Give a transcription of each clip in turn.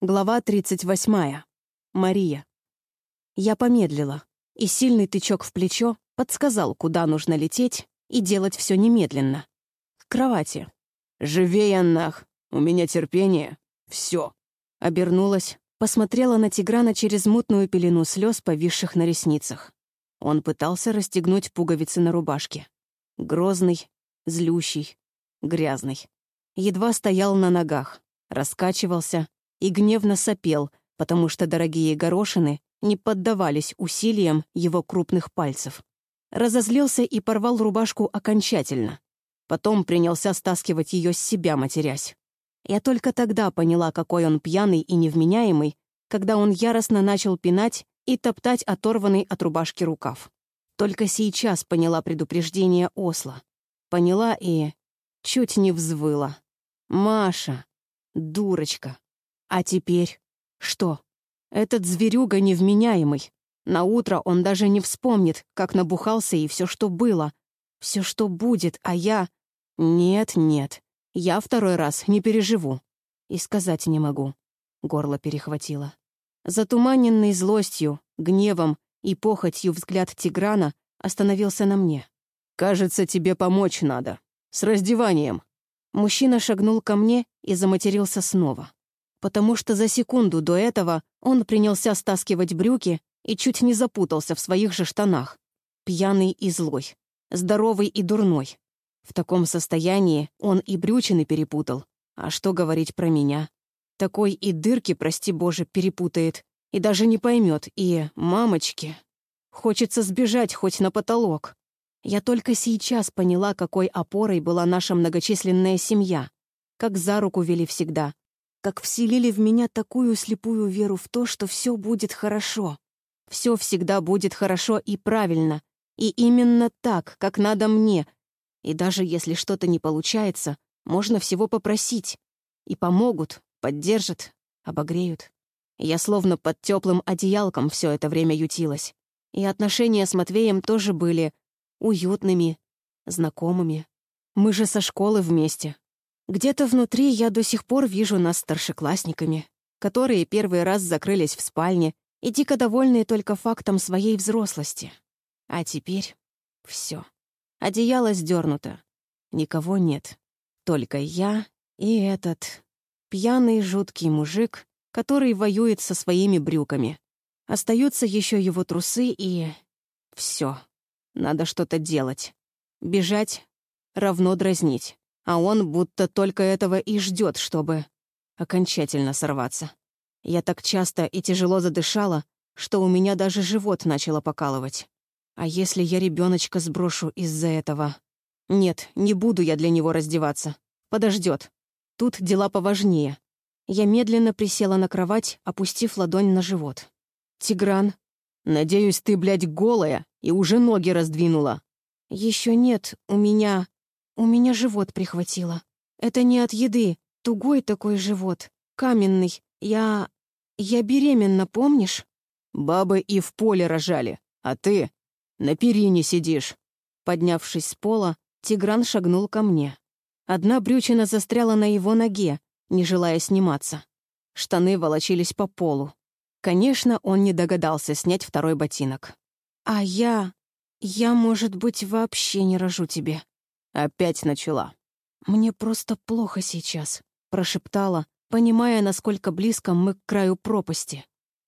Глава 38. Мария. Я помедлила, и сильный тычок в плечо подсказал, куда нужно лететь и делать все немедленно. К кровати. «Живей, Аннах! У меня терпение. Все. Обернулась, посмотрела на Тиграна через мутную пелену слез, повисших на ресницах. Он пытался расстегнуть пуговицы на рубашке. Грозный, злющий, грязный. Едва стоял на ногах, раскачивался, и гневно сопел, потому что дорогие горошины не поддавались усилиям его крупных пальцев. Разозлился и порвал рубашку окончательно. Потом принялся стаскивать ее с себя, матерясь. Я только тогда поняла, какой он пьяный и невменяемый, когда он яростно начал пинать и топтать оторванный от рубашки рукав. Только сейчас поняла предупреждение Осла. Поняла и чуть не взвыла. «Маша! Дурочка! А теперь что? Этот зверюга невменяемый. На утро он даже не вспомнит, как набухался и все, что было. Все, что будет, а я... Нет, нет, я второй раз не переживу. И сказать не могу. Горло перехватило. Затуманенный злостью, гневом и похотью взгляд Тиграна остановился на мне. «Кажется, тебе помочь надо. С раздеванием». Мужчина шагнул ко мне и заматерился снова потому что за секунду до этого он принялся стаскивать брюки и чуть не запутался в своих же штанах. Пьяный и злой, здоровый и дурной. В таком состоянии он и брючины перепутал. А что говорить про меня? Такой и дырки, прости боже, перепутает. И даже не поймет. И, мамочки, хочется сбежать хоть на потолок. Я только сейчас поняла, какой опорой была наша многочисленная семья. Как за руку вели всегда, как вселили в меня такую слепую веру в то, что все будет хорошо. Все всегда будет хорошо и правильно, и именно так, как надо мне. И даже если что-то не получается, можно всего попросить. И помогут, поддержат, обогреют. Я словно под теплым одеялком все это время ютилась. И отношения с Матвеем тоже были уютными, знакомыми. Мы же со школы вместе, где-то внутри я до сих пор вижу нас старшеклассниками, которые первый раз закрылись в спальне и дико довольные только фактом своей взрослости. А теперь все. Одеяло сдернуто. Никого нет. Только я и этот пьяный жуткий мужик, который воюет со своими брюками. Остаются еще его трусы и... все. Надо что-то делать. Бежать равно дразнить а он будто только этого и ждет, чтобы окончательно сорваться. Я так часто и тяжело задышала, что у меня даже живот начало покалывать. А если я ребеночка сброшу из-за этого? Нет, не буду я для него раздеваться. Подождет. Тут дела поважнее. Я медленно присела на кровать, опустив ладонь на живот. «Тигран, надеюсь, ты, блядь, голая и уже ноги раздвинула». Еще нет, у меня...» У меня живот прихватило. Это не от еды. Тугой такой живот. Каменный. Я... Я беременна, помнишь? Бабы и в поле рожали, а ты на перине сидишь. Поднявшись с пола, Тигран шагнул ко мне. Одна брючина застряла на его ноге, не желая сниматься. Штаны волочились по полу. Конечно, он не догадался снять второй ботинок. «А я... я, может быть, вообще не рожу тебе», Опять начала. «Мне просто плохо сейчас», — прошептала, понимая, насколько близко мы к краю пропасти.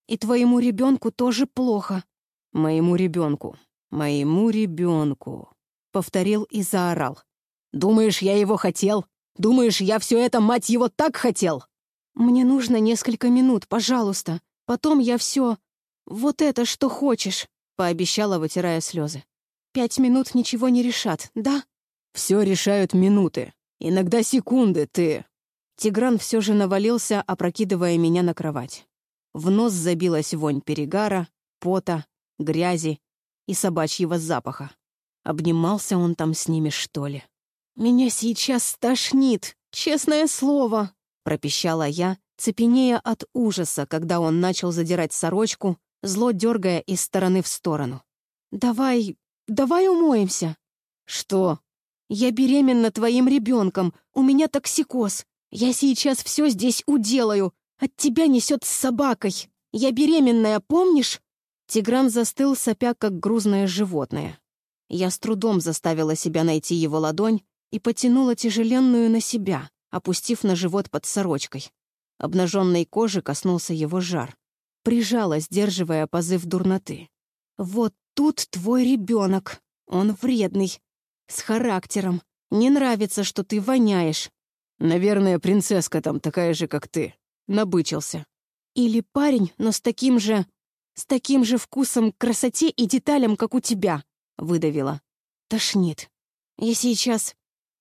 «И твоему ребенку тоже плохо». «Моему ребенку, моему ребенку», — повторил и заорал. «Думаешь, я его хотел? Думаешь, я все это, мать его, так хотел?» «Мне нужно несколько минут, пожалуйста. Потом я все... Вот это, что хочешь», — пообещала, вытирая слезы. «Пять минут ничего не решат, да?» Все решают минуты, иногда секунды, ты...» Тигран все же навалился, опрокидывая меня на кровать. В нос забилась вонь перегара, пота, грязи и собачьего запаха. Обнимался он там с ними, что ли? «Меня сейчас стошнит, честное слово!» — пропищала я, цепенея от ужаса, когда он начал задирать сорочку, зло дергая из стороны в сторону. «Давай, давай умоемся!» «Что?» «Я беременна твоим ребенком, у меня токсикоз. Я сейчас все здесь уделаю, От тебя несет с собакой. Я беременная, помнишь?» Тигран застыл, сопя, как грузное животное. Я с трудом заставила себя найти его ладонь и потянула тяжеленную на себя, опустив на живот под сорочкой. Обнаженной кожи коснулся его жар. Прижала, сдерживая позыв дурноты. «Вот тут твой ребенок. Он вредный. С характером. Не нравится, что ты воняешь». «Наверное, принцесска там такая же, как ты», — набычился. «Или парень, но с таким же... с таким же вкусом к красоте и деталям, как у тебя», — выдавила. «Тошнит. Я сейчас...»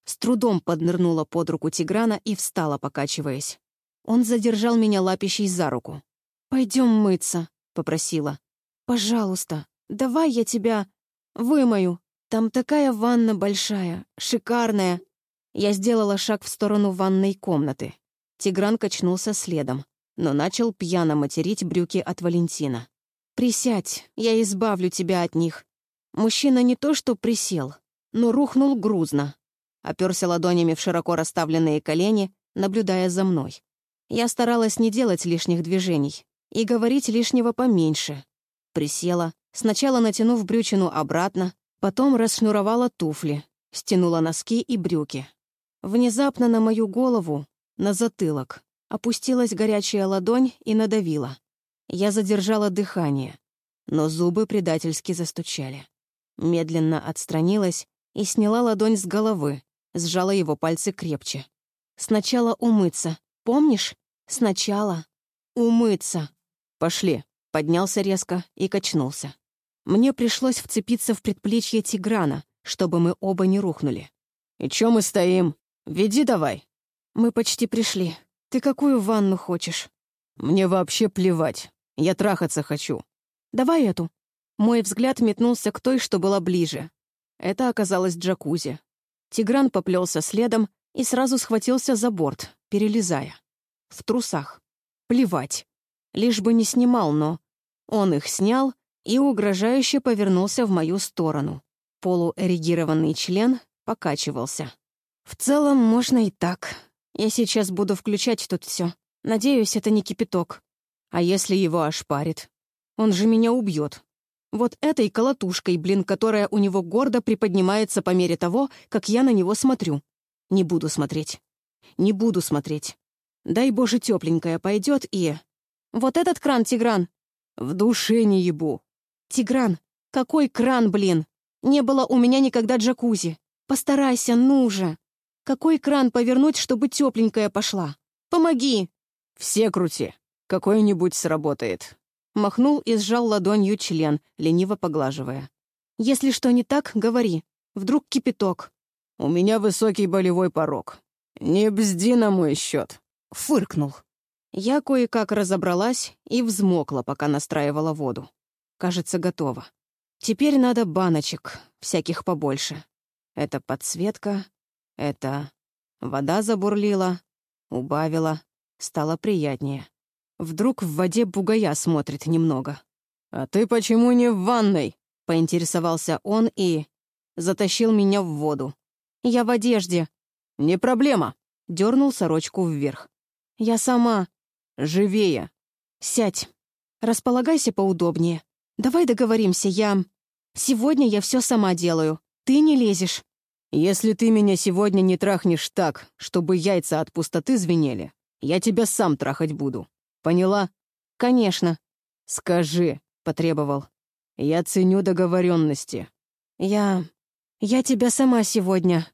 С трудом поднырнула под руку Тиграна и встала, покачиваясь. Он задержал меня лапищей за руку. «Пойдем мыться», — попросила. «Пожалуйста, давай я тебя вымою. Там такая ванна большая, шикарная». Я сделала шаг в сторону ванной комнаты. Тигран качнулся следом, но начал пьяно материть брюки от Валентина. «Присядь, я избавлю тебя от них». Мужчина не то что присел, но рухнул грузно. Оперся ладонями в широко расставленные колени, наблюдая за мной. Я старалась не делать лишних движений и говорить лишнего поменьше. Присела, сначала натянув брючину обратно, потом расшнуровала туфли, стянула носки и брюки. Внезапно на мою голову, на затылок, опустилась горячая ладонь и надавила. Я задержала дыхание, но зубы предательски застучали. Медленно отстранилась и сняла ладонь с головы, сжала его пальцы крепче. «Сначала умыться, помнишь? Сначала умыться». «Пошли», — поднялся резко и качнулся. Мне пришлось вцепиться в предплечье Тиграна, чтобы мы оба не рухнули. «И чё мы стоим? Веди давай». «Мы почти пришли. Ты какую ванну хочешь?» «Мне вообще плевать. Я трахаться хочу». «Давай эту». Мой взгляд метнулся к той, что была ближе. Это оказалось джакузи. Тигран поплелся следом и сразу схватился за борт, перелезая. В трусах. Плевать. Лишь бы не снимал, но... Он их снял и угрожающе повернулся в мою сторону. Полуэрегированный член покачивался. В целом, можно и так. Я сейчас буду включать тут все. Надеюсь, это не кипяток. А если его ошпарит? Он же меня убьет. Вот этой колотушкой, блин, которая у него гордо приподнимается по мере того, как я на него смотрю. Не буду смотреть. Не буду смотреть. Дай боже, тепленькая пойдет и... Вот этот кран, Тигран. В душе не ебу. Тигран, какой кран, блин? Не было у меня никогда джакузи. Постарайся, ну же. Какой кран повернуть, чтобы тепленькая пошла? Помоги. Все крути. Какой-нибудь сработает. Махнул и сжал ладонью член, лениво поглаживая. «Если что не так, говори. Вдруг кипяток». «У меня высокий болевой порог. Не бзди на мой счет. Фыркнул. Я кое-как разобралась и взмокла, пока настраивала воду. Кажется, готово. Теперь надо баночек, всяких побольше. Это подсветка, это... Вода забурлила, убавила, стало приятнее. Вдруг в воде бугая смотрит немного. «А ты почему не в ванной?» — поинтересовался он и... затащил меня в воду. «Я в одежде». «Не проблема», — дернул сорочку вверх. «Я сама». «Живее». «Сядь. Располагайся поудобнее. Давай договоримся, я... Сегодня я все сама делаю. Ты не лезешь». «Если ты меня сегодня не трахнешь так, чтобы яйца от пустоты звенели, я тебя сам трахать буду. Поняла? Конечно. Скажи, потребовал. Я ценю договоренности. Я... Я тебя сама сегодня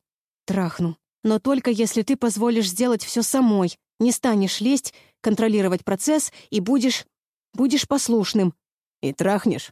трахну. Но только если ты позволишь сделать все самой, не станешь лезть, контролировать процесс и будешь... будешь послушным. И трахнешь?